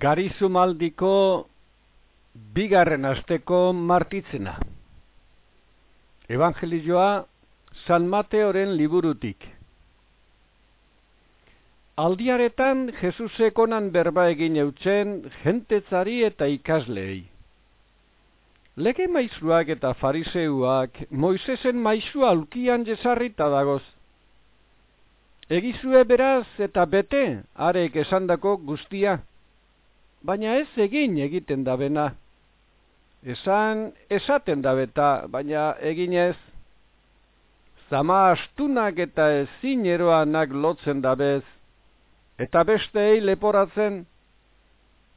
Garizumaldiko bigarren asteko martitzena. Evangelioa San Mateoren liburutik. Aldiaretan Jesusek onan berba egin eutzen jentetzari eta ikasleei. Lege maizuak eta fariseuak Moisesen maizua alkian jesarrita dagoz. Egizue beraz eta bete arek esandako guztia baina ez egin egiten da bena. Esan esaten da beta, baina egin ez. Zama astunak eta ezin eroanak lotzen da bez, eta beste leporatzen,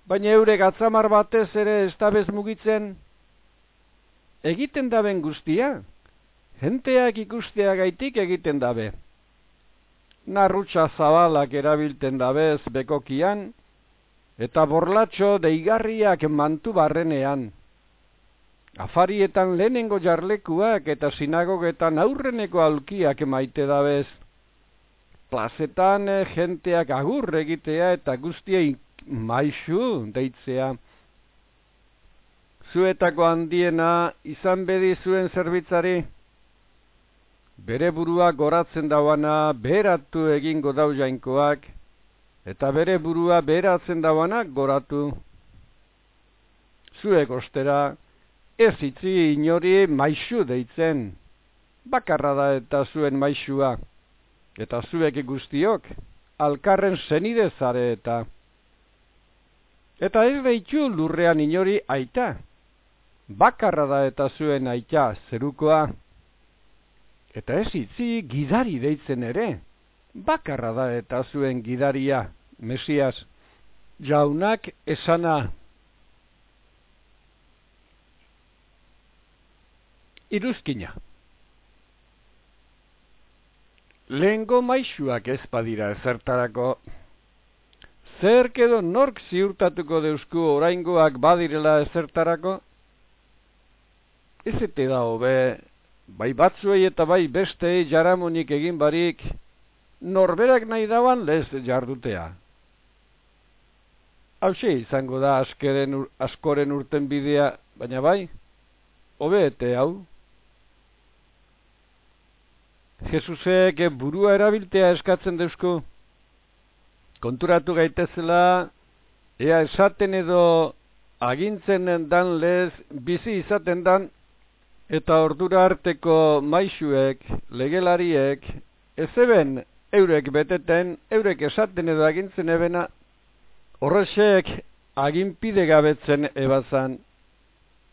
baina eure gatzamar batez ere ez da bez mugitzen. Egiten daben guztia, jenteak ikustea gaitik egiten dabe. Narrutsa zabalak erabilten dabez bekokian, eta borlatxo deigarriak mantu barrenean. Afarietan lehenengo jarlekuak eta sinagogetan aurreneko alkiak maite dabez. Plazetan eh, jenteak agur egitea eta guztiei maixu deitzea. Zuetako handiena izan bedi zuen zerbitzari. Bere burua goratzen dauana beratu egingo dau jainkoak, eta bere burua beratzen dauanak goratu. Zuek ostera, ez itzi inori maixu deitzen, bakarra da eta zuen maixua, eta zuek guztiok, alkarren zenide zare eta. Eta ez deitu lurrean inori aita, bakarra da eta zuen aita zerukoa. Eta ez itzi gidari deitzen ere, bakarra da eta zuen gidaria, Mesias, jaunak esana. Iruzkina. Lehengo maixuak ez badira ezertarako. Zer kedo nork ziurtatuko deusku oraingoak badirela ezertarako? Ez ete da hobe, bai batzuei eta bai bestei jaramonik egin barik, norberak nahi dauan lez jardutea. Hauxe izango da askeren, askoren urten bidea, baina bai, hobeete hau. Jesusek burua erabiltea eskatzen deusku. Konturatu gaitezela, ea esaten edo agintzen dan lez bizi izaten dan, eta ordura arteko maixuek, legelariek, ez eben eurek beteten, eurek esaten edo agintzen ebena, horrexek aginpide gabetzen ebazan,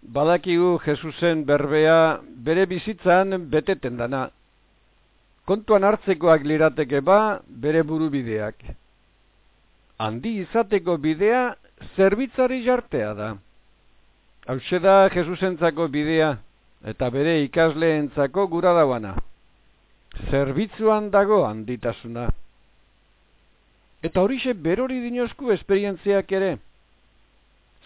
badakigu Jesusen berbea bere bizitzan beteten dana. Kontuan hartzekoak lirateke ba bere buru bideak. Handi izateko bidea zerbitzari jartea da. Hau da Jesusentzako bidea eta bere ikasleentzako gura dauana zerbitzuan dago handitasuna. Eta horixe berori dinozku esperientziak ere.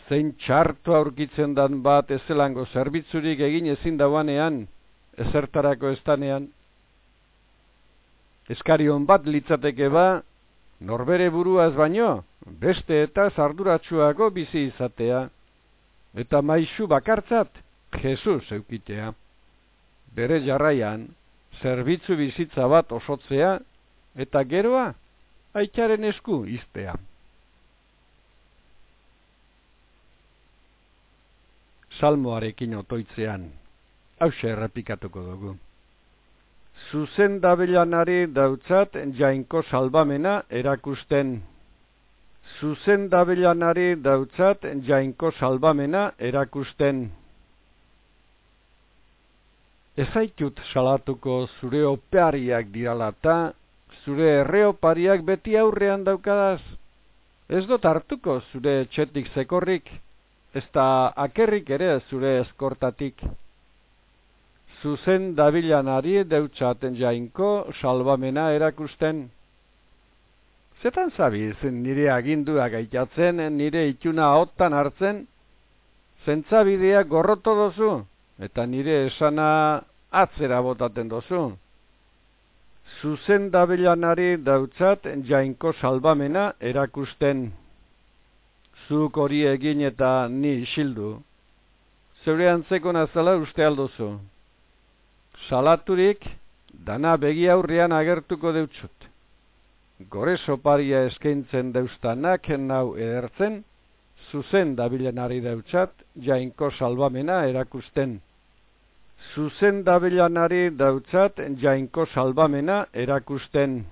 Zein txartu aurkitzen dan bat ezelango zerbitzurik egin ezin dauanean, ezertarako estanean. Eskarion bat litzateke ba, norbere buruaz baino, beste eta zarduratsuako bizi izatea, eta maisu bakartzat, Jesus eukitea. Bere jarraian, zerbitzu bizitza bat osotzea, eta geroa, aitzaren esku iztea. Salmoarekin otoitzean, hause errepikatuko dugu. Zuzen dabilanari dautzat jainko salbamena erakusten. Zuzen dabilanari dautzat jainko salbamena erakusten. Ez haitut salatuko zure opeariak diralata, zure erreopariak beti aurrean daukadaz. Ez dut hartuko zure txetik zekorrik, ez da akerrik ere zure eskortatik. Zuzen dabilanari deutsaten jainko salbamena erakusten. Zetan zabiz nire agindua gaitatzen, nire ituna hotan hartzen, zentzabidea gorroto dozu, eta nire esana atzera botaten dozu. Zuzen dabilanari dautzat jainko salbamena erakusten. zuk hori egin eta ni isildu, zeure antzeko nazala uste aldozu. Salaturik, dana begi aurrian agertuko deutzut. Gore soparia eskaintzen deustanak nau edertzen, zuzen dabilenari deutzat, jainko salvamena erakusten. Zuzen dabilenari deutzat, jainko salvamena erakusten.